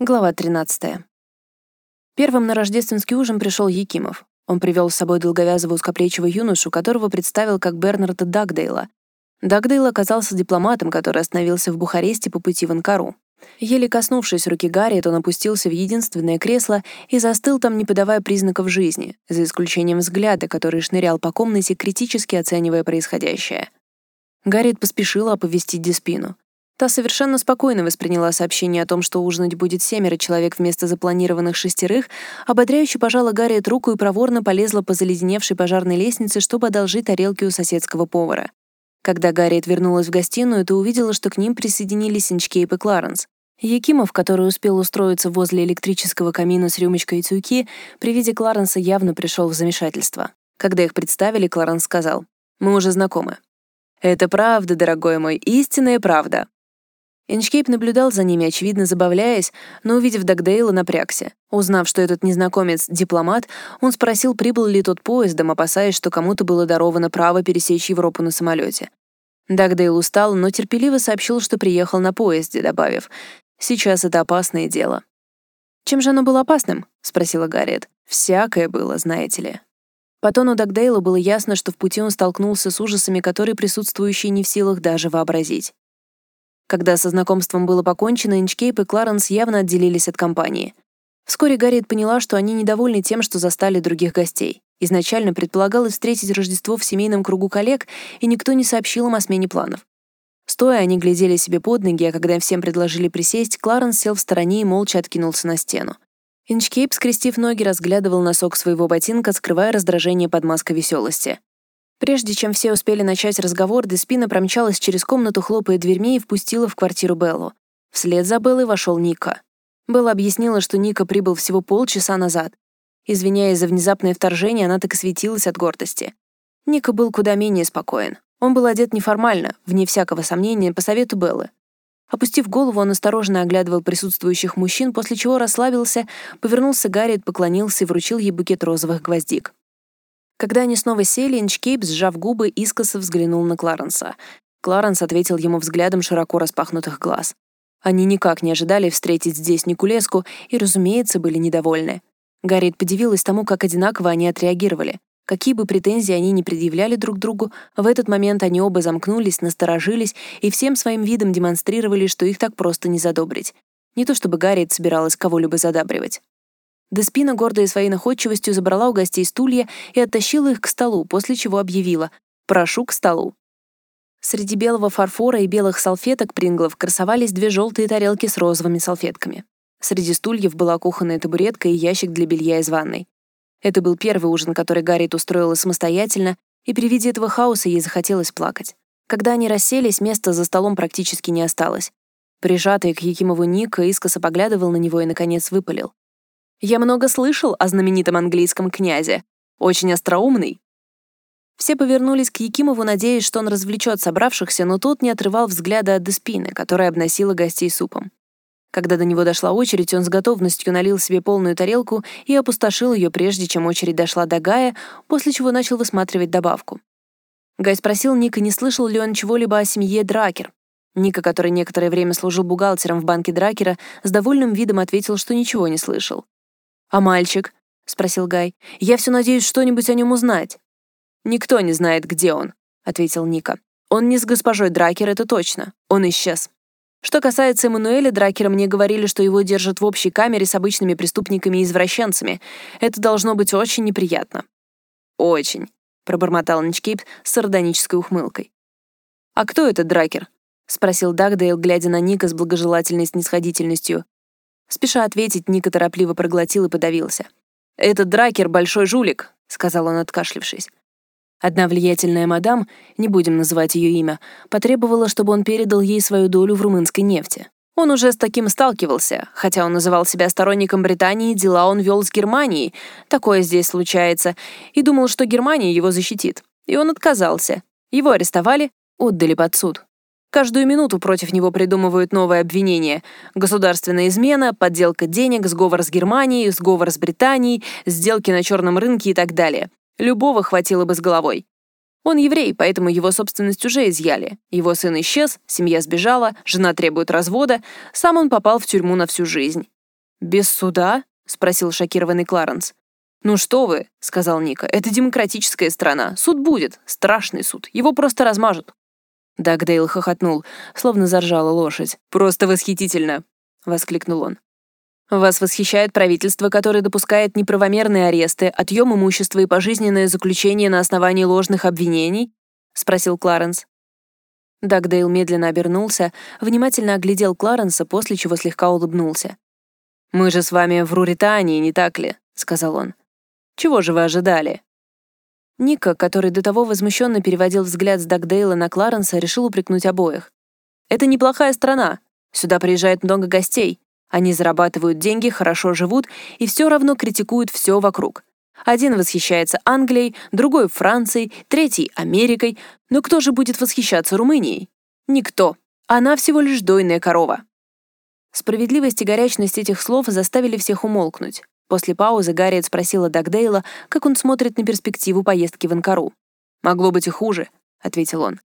Глава 13. Первым на рождественский ужин пришел Якимов. Он привел с собой долговязого узкоплечего юношу, которого представил как Бернарда Дагдейла. Дагдейл оказался дипломатом, который остановился в Бухаресте по пути в Анкару. Еле коснувшись руки Гарриет, он опустился в единственное кресло и застыл там, не подавая признаков жизни, за исключением взгляда, который шнырял по комнате, критически оценивая происходящее. Гарриет поспешила оповестить Диспину. Та совершенно спокойно восприняла сообщение о том, что ужинать будет семеро человек вместо запланированных шестерых, ободряюще пожала Гарриет руку и проворно полезла по заледеневшей пожарной лестнице, чтобы одолжить тарелки у соседского повара. Когда Гарриет вернулась в гостиную, то увидела, что к ним присоединились Инчкейп и Кларенс. Якимов, который успел устроиться возле электрического камина с рюмочкой и тюки, при виде Кларенса явно пришел в замешательство. Когда их представили, Кларенс сказал, «Мы уже знакомы». «Это правда, дорогой мой, истинная правда. Инчкейп наблюдал за ними, очевидно забавляясь, но, увидев Дагдейла, напрягся. Узнав, что этот незнакомец — дипломат, он спросил, прибыл ли тот поездом, опасаясь, что кому-то было даровано право пересечь Европу на самолете. Дагдейл устал, но терпеливо сообщил, что приехал на поезде, добавив, «Сейчас это опасное дело». «Чем же оно было опасным?» — спросила Гарриет. «Всякое было, знаете ли». По тону Дагдейла было ясно, что в пути он столкнулся с ужасами, которые присутствующие не в силах даже вообразить. Когда со знакомством было покончено, Инчкейп и Кларенс явно отделились от компании. Вскоре Гарриет поняла, что они недовольны тем, что застали других гостей. Изначально предполагалось встретить Рождество в семейном кругу коллег, и никто не сообщил им о смене планов. Стоя, они глядели себе под ноги, а когда всем предложили присесть, Кларенс сел в стороне и молча откинулся на стену. Инчкейп, скрестив ноги, разглядывал носок своего ботинка, скрывая раздражение под маской веселости. Прежде чем все успели начать разговор, Деспина промчалась через комнату, хлопая дверьми и впустила в квартиру Беллу. Вслед за Беллой вошел Ника. Белла объяснила, что Ника прибыл всего полчаса назад. Извиняясь за внезапное вторжение, она так и светилась от гордости. Ника был куда менее спокоен. Он был одет неформально, вне всякого сомнения, по совету Беллы. Опустив голову, он осторожно оглядывал присутствующих мужчин, после чего расслабился, повернулся Гарриет, поклонился и вручил ей букет розовых гвоздик. Когда они снова сели, Инчкейп, сжав губы, искоса взглянул на Кларенса. Кларенс ответил ему взглядом широко распахнутых глаз. Они никак не ожидали встретить здесь Никулеску и, разумеется, были недовольны. Гарриет подивилась тому, как одинаково они отреагировали. Какие бы претензии они ни предъявляли друг другу, в этот момент они оба замкнулись, насторожились и всем своим видом демонстрировали, что их так просто не задобрить. Не то чтобы Гарриет собиралась кого-либо задабривать. Деспина, гордая своей находчивостью, забрала у гостей стулья и оттащила их к столу, после чего объявила «Прошу к столу». Среди белого фарфора и белых салфеток Принглов красовались две желтые тарелки с розовыми салфетками. Среди стульев была кухонная табуретка и ящик для белья из ванной. Это был первый ужин, который Гарриет устроила самостоятельно, и при виде этого хаоса ей захотелось плакать. Когда они расселись, места за столом практически не осталось. Прижатый к Якимову Ника искоса поглядывал на него и, наконец, выпалил. Я много слышал о знаменитом английском князе. Очень остроумный. Все повернулись к Якимову, надеясь, что он развлечет собравшихся, но тот не отрывал взгляда от Деспины, которая обносила гостей супом. Когда до него дошла очередь, он с готовностью налил себе полную тарелку и опустошил ее, прежде чем очередь дошла до Гая, после чего начал высматривать добавку. Гай спросил Ника, не слышал ли он чего-либо о семье Дракер. Ника, который некоторое время служил бухгалтером в банке Дракера, с довольным видом ответил, что ничего не слышал. «А мальчик?» — спросил Гай. «Я все надеюсь что-нибудь о нем узнать». «Никто не знает, где он», — ответил Ника. «Он не с госпожой Дракер, это точно. Он исчез». Что касается Эммануэля Дракера, мне говорили, что его держат в общей камере с обычными преступниками и извращенцами. Это должно быть очень неприятно. «Очень», — пробормотал Ничкейп с сардонической ухмылкой. «А кто этот Дракер?» — спросил Дагдейл, глядя на Ника с благожелательной снисходительностью. Спеша ответить, Ника торопливо проглотил и подавился. «Этот дракер — большой жулик», — сказал он, откашлившись. Одна влиятельная мадам, не будем называть ее имя, потребовала, чтобы он передал ей свою долю в румынской нефти. Он уже с таким сталкивался, хотя он называл себя сторонником Британии, дела он вел с Германией, такое здесь случается, и думал, что Германия его защитит. И он отказался. Его арестовали, отдали под суд. Каждую минуту против него придумывают новые обвинения. Государственная измена, подделка денег, сговор с Германией, сговор с Британией, сделки на черном рынке и так далее. Любого хватило бы с головой. Он еврей, поэтому его собственность уже изъяли. Его сын исчез, семья сбежала, жена требует развода, сам он попал в тюрьму на всю жизнь. «Без суда?» — спросил шокированный Кларенс. «Ну что вы», — сказал Ника, — «это демократическая страна. Суд будет. Страшный суд. Его просто размажут». Дагдейл хохотнул, словно заржала лошадь. «Просто восхитительно!» — воскликнул он. «Вас восхищает правительство, которое допускает неправомерные аресты, отъем имущества и пожизненное заключение на основании ложных обвинений?» — спросил Кларенс. Дагдейл медленно обернулся, внимательно оглядел Кларенса, после чего слегка улыбнулся. «Мы же с вами в Руритании, не так ли?» — сказал он. «Чего же вы ожидали?» Ника, который до того возмущенно переводил взгляд с Дагдейла на Кларенса, решил упрекнуть обоих. «Это неплохая страна. Сюда приезжает много гостей. Они зарабатывают деньги, хорошо живут и все равно критикуют все вокруг. Один восхищается Англией, другой — Францией, третий — Америкой. Но кто же будет восхищаться Румынией? Никто. Она всего лишь дойная корова. Справедливость и горячность этих слов заставили всех умолкнуть. После паузы Гарриет спросила Дагдейла, как он смотрит на перспективу поездки в Анкару. «Могло быть и хуже», — ответил он.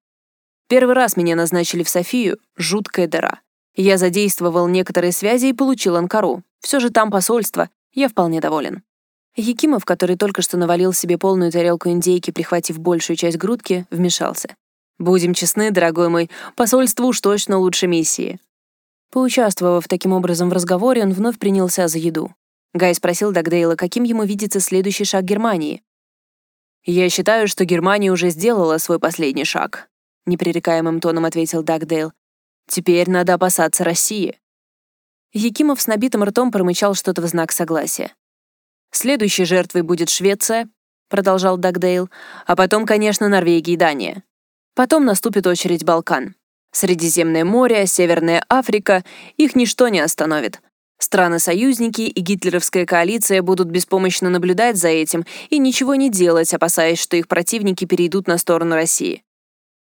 «Первый раз меня назначили в Софию — жуткая дыра. Я задействовал некоторые связи и получил Анкару. Все же там посольство. Я вполне доволен». Якимов, который только что навалил себе полную тарелку индейки, прихватив большую часть грудки, вмешался. «Будем честны, дорогой мой, посольство уж точно лучше миссии». Поучаствовав таким образом в разговоре, он вновь принялся за еду. Гай спросил Дагдейла, каким ему видится следующий шаг Германии. «Я считаю, что Германия уже сделала свой последний шаг», — непререкаемым тоном ответил Дагдейл. «Теперь надо опасаться России». Якимов с набитым ртом промычал что-то в знак согласия. Следующей жертвой будет Швеция, продолжал Дагдейл, а потом, конечно, Норвегия и Дания. Потом наступит очередь Балкан. Средиземное море, Северная Африка, их ничто не остановит. Страны-союзники и гитлеровская коалиция будут беспомощно наблюдать за этим и ничего не делать, опасаясь, что их противники перейдут на сторону России.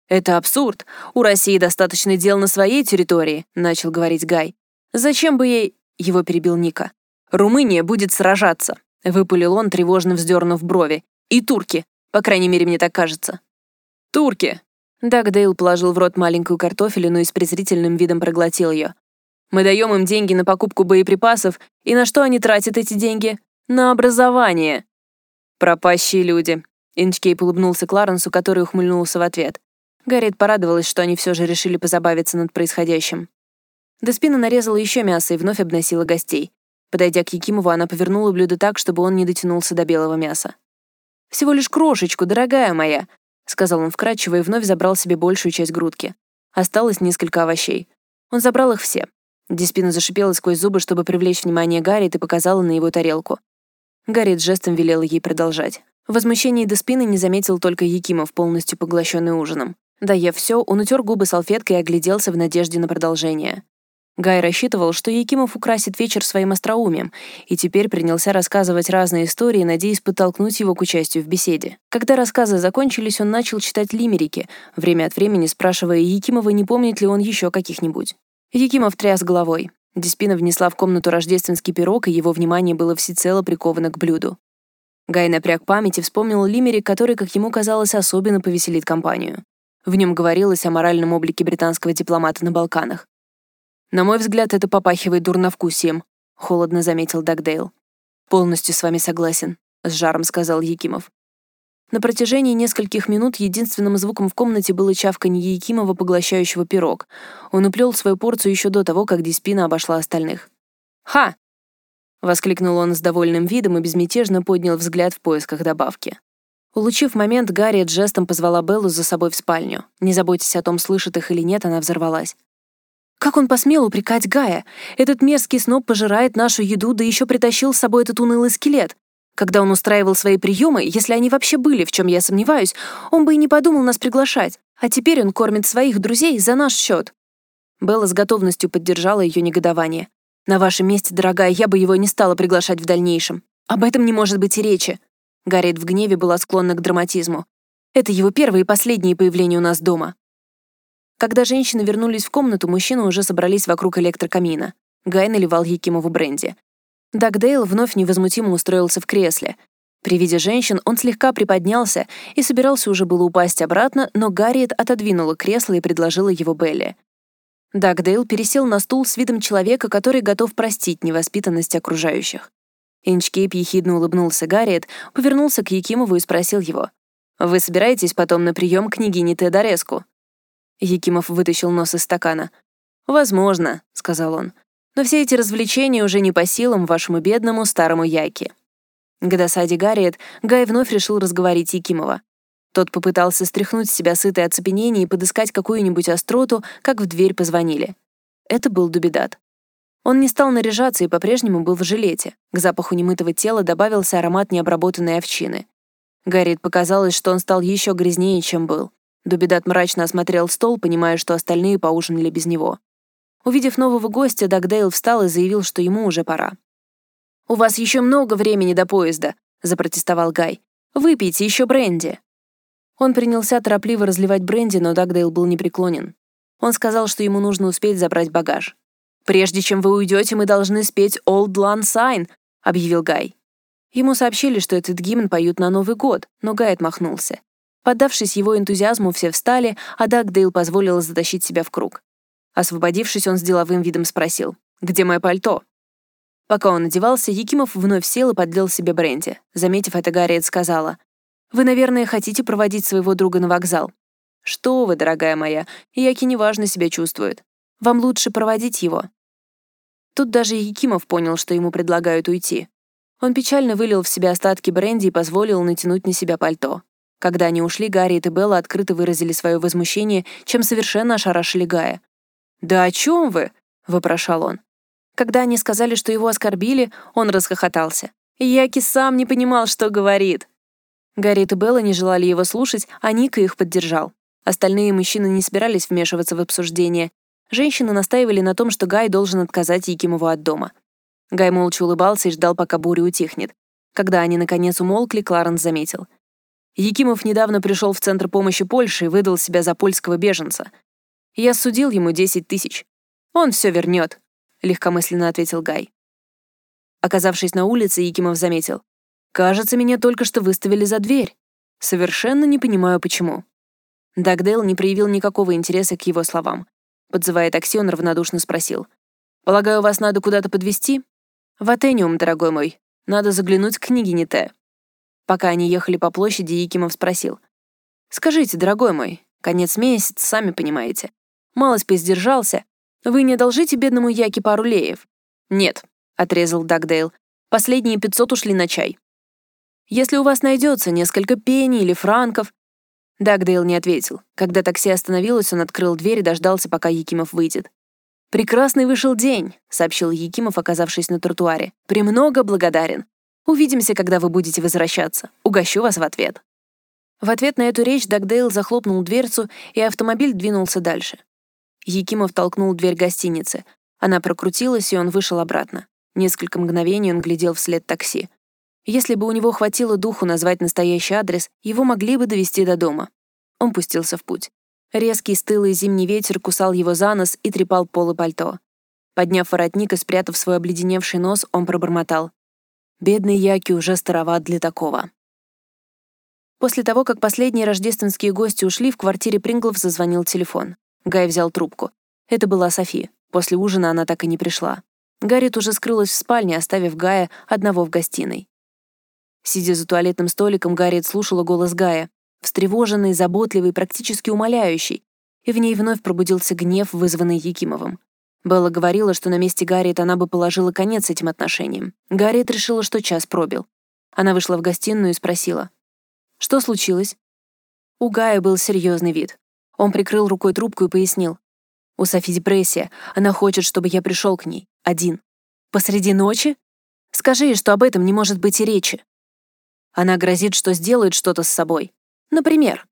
«Это абсурд. У России достаточно дел на своей территории», — начал говорить Гай. «Зачем бы ей...» — его перебил Ника. «Румыния будет сражаться. Выпалил он, тревожно вздернув брови. «И турки. По крайней мере, мне так кажется». «Турки!» Дагдейл положил в рот маленькую картофелину и с презрительным видом проглотил ее. «Мы даем им деньги на покупку боеприпасов, и на что они тратят эти деньги? На образование!» «Пропащие люди!» Инчкейп улыбнулся Кларенсу, который ухмыльнулся в ответ. Гарриет порадовалась, что они все же решили позабавиться над происходящим. Деспина нарезала еще мясо и вновь обносила гостей. Подойдя к Якимову, она повернула блюдо так, чтобы он не дотянулся до белого мяса. «Всего лишь крошечку, дорогая моя», — сказал он вкрадчиво и вновь забрал себе большую часть грудки. Осталось несколько овощей. Он забрал их все. Диспина зашипела сквозь зубы, чтобы привлечь внимание Гарриет и показала на его тарелку. Гарриет жестом велела ей продолжать. В возмущении Деспины не заметил только Якимов, полностью поглощенный ужином. Доев все, он утер губы салфеткой и огляделся в надежде на продолжение. Гай рассчитывал, что Якимов украсит вечер своим остроумием, и теперь принялся рассказывать разные истории, надеясь подтолкнуть его к участию в беседе. Когда рассказы закончились, он начал читать лимерики, время от времени спрашивая Якимова, не помнит ли он еще каких-нибудь. Якимов тряс головой. Диспина внесла в комнату рождественский пирог, и его внимание было всецело приковано к блюду. Гай напряг память и вспомнил лимерик, который, как ему казалось, особенно повеселит компанию. В нем говорилось о моральном облике британского дипломата на Балканах. «На мой взгляд, это попахивает дурновкусием», — холодно заметил Дагдейл. «Полностью с вами согласен», — с жаром сказал Якимов. На протяжении нескольких минут единственным звуком в комнате было чавканье Якимова, поглощающего пирог. Он уплел свою порцию еще до того, как Диспина обошла остальных. «Ха!» — воскликнул он с довольным видом и безмятежно поднял взгляд в поисках добавки. Улучив момент, Гарриет жестом позвала Беллу за собой в спальню. Не заботясь о том, слышит их или нет, она взорвалась. Как он посмел упрекать Гая? Этот мерзкий сноб пожирает нашу еду, да еще притащил с собой этот унылый скелет. Когда он устраивал свои приемы, если они вообще были, в чем я сомневаюсь, он бы и не подумал нас приглашать. А теперь он кормит своих друзей за наш счет. Белла с готовностью поддержала ее негодование. «На вашем месте, дорогая, я бы его не стала приглашать в дальнейшем. Об этом не может быть и речи». Гарриет в гневе была склонна к драматизму. «Это его первое и последнее появление у нас дома. Когда женщины вернулись в комнату, мужчины уже собрались вокруг электрокамина. Гай наливал Якимову бренди. Дагдейл вновь невозмутимо устроился в кресле. При виде женщин он слегка приподнялся и собирался уже было упасть обратно, но Гарриет отодвинула кресло и предложила его Белли. Дагдейл пересел на стул с видом человека, который готов простить невоспитанность окружающих. Инчкейп ехидно улыбнулся Гарриет, повернулся к Якимову и спросил его. «Вы собираетесь потом на прием княгини Теодореску?» Якимов вытащил нос из стакана. «Возможно», — сказал он. «Но все эти развлечения уже не по силам вашему бедному старому Яке». К досаде Гарриет Гай вновь решил разговорить Якимова. Тот попытался стряхнуть с себя сытое оцепенение и подыскать какую-нибудь остроту, как в дверь позвонили. Это был Дубидат. Он не стал наряжаться и по-прежнему был в жилете. К запаху немытого тела добавился аромат необработанной овчины. Гарриет показалось, что он стал еще грязнее, чем был. Дубидат мрачно осмотрел стол, понимая, что остальные поужинали без него. Увидев нового гостя, Дагдейл встал и заявил, что ему уже пора. «У вас еще много времени до поезда», — запротестовал Гай. «Выпейте еще бренди». Он принялся торопливо разливать бренди, но Дагдейл был непреклонен. Он сказал, что ему нужно успеть забрать багаж. «Прежде чем вы уйдете, мы должны спеть «Old Lang Syne», — объявил Гай. Ему сообщили, что этот гимн поют на Новый год, но Гай отмахнулся. Поддавшись его энтузиазму, все встали, а Дагдейл позволил затащить себя в круг. Освободившись, он с деловым видом спросил, «Где мое пальто?» Пока он одевался, Якимов вновь сел и подлил себе бренди. Заметив это, Гарриет сказала, вы, наверное, хотите проводить своего друга на вокзал. Что вы, дорогая моя, Яки неважно себя чувствует. Вам лучше проводить его. Тут даже Якимов понял, что ему предлагают уйти. Он печально вылил в себя остатки бренди и позволил натянуть на себя пальто. Когда они ушли, Гарри и Белла открыто выразили свое возмущение, чем совершенно ошарашили Гая. «Да о чем вы?» — вопрошал он. Когда они сказали, что его оскорбили, он расхохотался. Яки сам не понимал, что говорит. Гарриет и Белла не желали его слушать, а Ника их поддержал. Остальные мужчины не собирались вмешиваться в обсуждение. Женщины настаивали на том, что Гай должен отказать Якимову от дома. Гай молча улыбался и ждал, пока буря утихнет. Когда они, наконец, умолкли, Кларенс заметил. Якимов недавно пришел в Центр помощи Польши и выдал себя за польского беженца. Я судил ему 10 тысяч. Он все вернет, легкомысленно ответил Гай. Оказавшись на улице, Якимов заметил. Кажется, меня только что выставили за дверь. Совершенно не понимаю, почему. Дагдейл не проявил никакого интереса к его словам. Подзывая такси, он равнодушно спросил. «Полагаю, вас надо куда-то подвезти? «В Атениум, дорогой мой. Надо заглянуть к княгине Т». Пока они ехали по площади, Якимов спросил. «Скажите, дорогой мой, конец месяца, сами понимаете. Малость поиздержался. Вы не одолжите бедному Яке пару леев?» «Нет», — отрезал Дагдейл. «Последние пятьсот ушли на чай. Если у вас найдется несколько пенни или франков...» Дагдейл не ответил. Когда такси остановилось, он открыл дверь и дождался, пока Якимов выйдет. «Прекрасный вышел день», — сообщил Якимов, оказавшись на тротуаре. «Премного благодарен. Увидимся, когда вы будете возвращаться. Угощу вас в ответ». В ответ на эту речь Дагдейл захлопнул дверцу, и автомобиль двинулся дальше. Якимов толкнул дверь гостиницы. Она прокрутилась, и он вышел обратно. Несколько мгновений он глядел вслед такси. Если бы у него хватило духу назвать настоящий адрес, его могли бы довести до дома. Он пустился в путь. Резкий стылый зимний ветер кусал его за нос и трепал полы пальто. Подняв воротник и спрятав свой обледеневший нос, он пробормотал. «Бедный Яки уже староват для такого». После того, как последние рождественские гости ушли, в квартире Принглов зазвонил телефон. Гай взял трубку. Это была Софи. После ужина она так и не пришла. Гаррит уже скрылась в спальне, оставив Гая одного в гостиной. Сидя за туалетным столиком, Гарриет слушала голос Гая, встревоженный, заботливый, практически умоляющий, и в ней вновь пробудился гнев, вызванный Якимовым. Белла говорила, что на месте Гарриет она бы положила конец этим отношениям. Гарриет решила, что час пробил. Она вышла в гостиную и спросила. «Что случилось?» У Гая был серьезный вид. Он прикрыл рукой трубку и пояснил. «У Софи депрессия. Она хочет, чтобы я пришел к ней. Один. Посреди ночи? Скажи ей, что об этом не может быть и речи. Она грозит, что сделает что-то с собой. Например,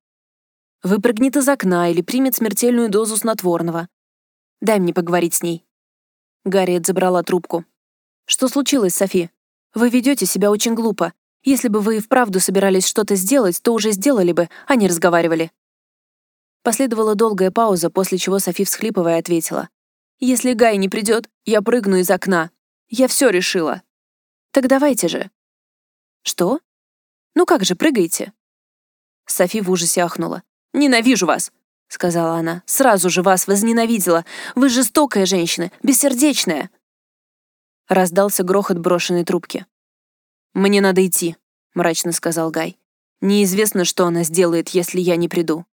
выпрыгнет из окна или примет смертельную дозу снотворного. Дай мне поговорить с ней. Гарриет забрала трубку. Что случилось, Софи? Вы ведете себя очень глупо. Если бы вы и вправду собирались что-то сделать, то уже сделали бы, а не разговаривали. Последовала долгая пауза, после чего Софи, всхлипывая, ответила. «Если Гай не придет, я прыгну из окна. Я все решила». «Так давайте же». «Что?» Ну как же, прыгайте!» Софи в ужасе ахнула. «Ненавижу вас! — сказала она. «Сразу же вас возненавидела. Вы жестокая женщина, бессердечная». Раздался грохот брошенной трубки. «Мне надо идти», — мрачно сказал Гай. «Неизвестно, что она сделает, если я не приду.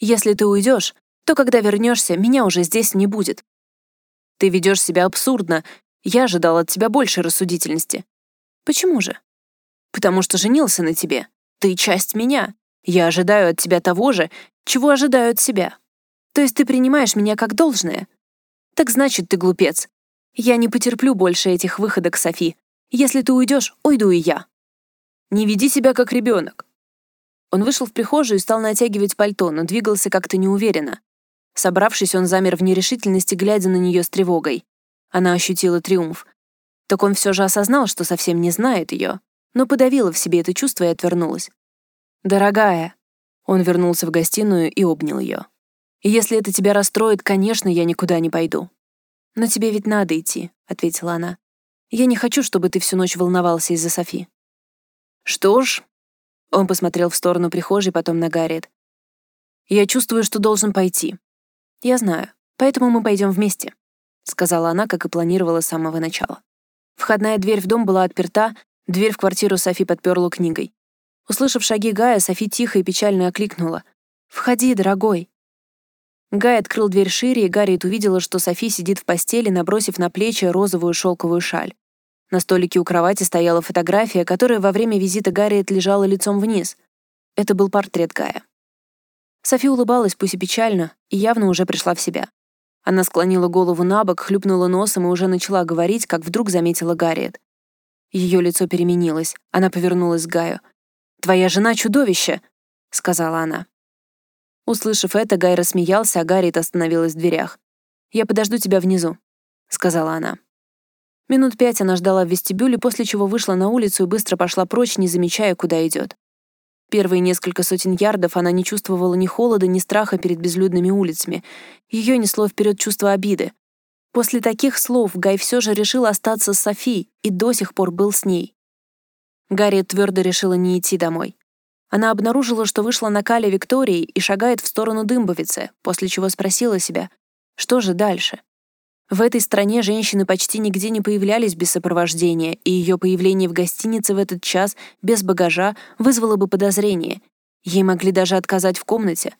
Если ты уйдешь, то когда вернешься, меня уже здесь не будет. Ты ведешь себя абсурдно. Я ожидал от тебя больше рассудительности. Почему же? Потому что женился на тебе. Ты часть меня. Я ожидаю от тебя того же, чего ожидаю от себя. То есть ты принимаешь меня как должное? Так значит, ты глупец. Я не потерплю больше этих выходок, Софи. Если ты уйдешь, уйду и я. Не веди себя как ребенок. Он вышел в прихожую и стал натягивать пальто, но двигался как-то неуверенно. Собравшись, он замер в нерешительности, глядя на нее с тревогой. Она ощутила триумф. Так он все же осознал, что совсем не знает ее, но подавила в себе это чувство и отвернулась. «Дорогая!» Он вернулся в гостиную и обнял ее. «Если это тебя расстроит, конечно, я никуда не пойду. «Но тебе ведь надо идти», — ответила она. «Я не хочу, чтобы ты всю ночь волновался из-за Софи». «Что ж...» Он посмотрел в сторону прихожей, потом на Гарриет. «Я чувствую, что должен пойти». «Я знаю, поэтому мы пойдем вместе», — сказала она, как и планировала с самого начала. Входная дверь в дом была отперта, дверь в квартиру Софи подперла книгой. Услышав шаги Гая, Софи тихо и печально окликнула. «Входи, дорогой!» Гай открыл дверь шире, и Гарриет увидела, что Софи сидит в постели, набросив на плечи розовую шелковую шаль. На столике у кровати стояла фотография, которая во время визита Гарриет лежала лицом вниз. Это был портрет Гая. Софи улыбалась, пусть и печально, и явно уже пришла в себя. Она склонила голову на бок, хлюпнула носом и уже начала говорить, как вдруг заметила Гарриет. Ее лицо переменилось. Она повернулась к Гаю. «Твоя жена — чудовище!» — сказала она. Услышав это, Гай рассмеялся, а Гарриет остановилась в дверях. «Я подожду тебя внизу», — сказала она. Минут пять она ждала в вестибюле, после чего вышла на улицу и быстро пошла прочь, не замечая, куда идет. Первые несколько сотен ярдов она не чувствовала ни холода, ни страха перед безлюдными улицами. Ее несло вперед чувство обиды. После таких слов Гай все же решил остаться с Софи и до сих пор был с ней. Гарри твердо решила не идти домой. Она обнаружила, что вышла на Кале Виктории и шагает в сторону Дымбовицы, после чего спросила себя, что же дальше? В этой стране женщины почти нигде не появлялись без сопровождения, и ее появление в гостинице в этот час без багажа вызвало бы подозрение. Ей могли даже отказать в комнате.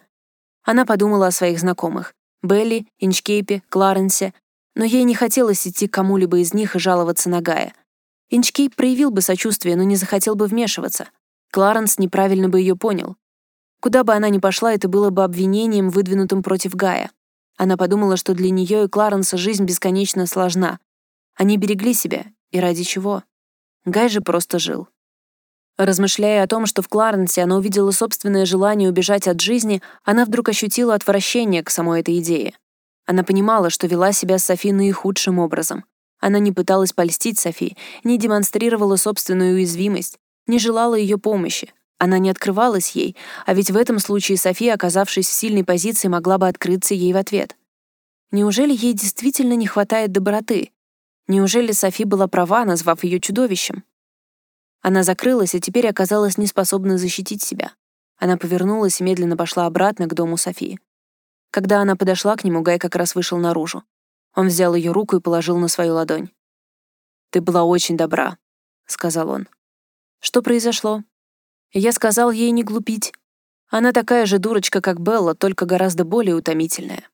Она подумала о своих знакомых — Белли, Инчкейпе, Кларенсе, но ей не хотелось идти к кому-либо из них и жаловаться на Гая. Инчкейп проявил бы сочувствие, но не захотел бы вмешиваться. Кларенс неправильно бы ее понял. Куда бы она ни пошла, это было бы обвинением, выдвинутым против Гая. Она подумала, что для нее и Кларенса жизнь бесконечно сложна. Они берегли себя. И ради чего? Гай же просто жил. Размышляя о том, что в Кларенсе она увидела собственное желание убежать от жизни, она вдруг ощутила отвращение к самой этой идее. Она понимала, что вела себя с Софи наихудшим образом. Она не пыталась польстить Софи, не демонстрировала собственную уязвимость, не желала ее помощи. Она не открывалась ей, а ведь в этом случае София, оказавшись в сильной позиции, могла бы открыться ей в ответ. Неужели ей действительно не хватает доброты? Неужели Софи была права, назвав ее чудовищем? Она закрылась и теперь оказалась неспособна защитить себя. Она повернулась и медленно пошла обратно к дому Софии. Когда она подошла к нему, Гай как раз вышел наружу. Он взял ее руку и положил на свою ладонь. «Ты была очень добра», — сказал он. Что произошло? Я сказал ей не глупить. Она такая же дурочка, как Белла, только гораздо более утомительная.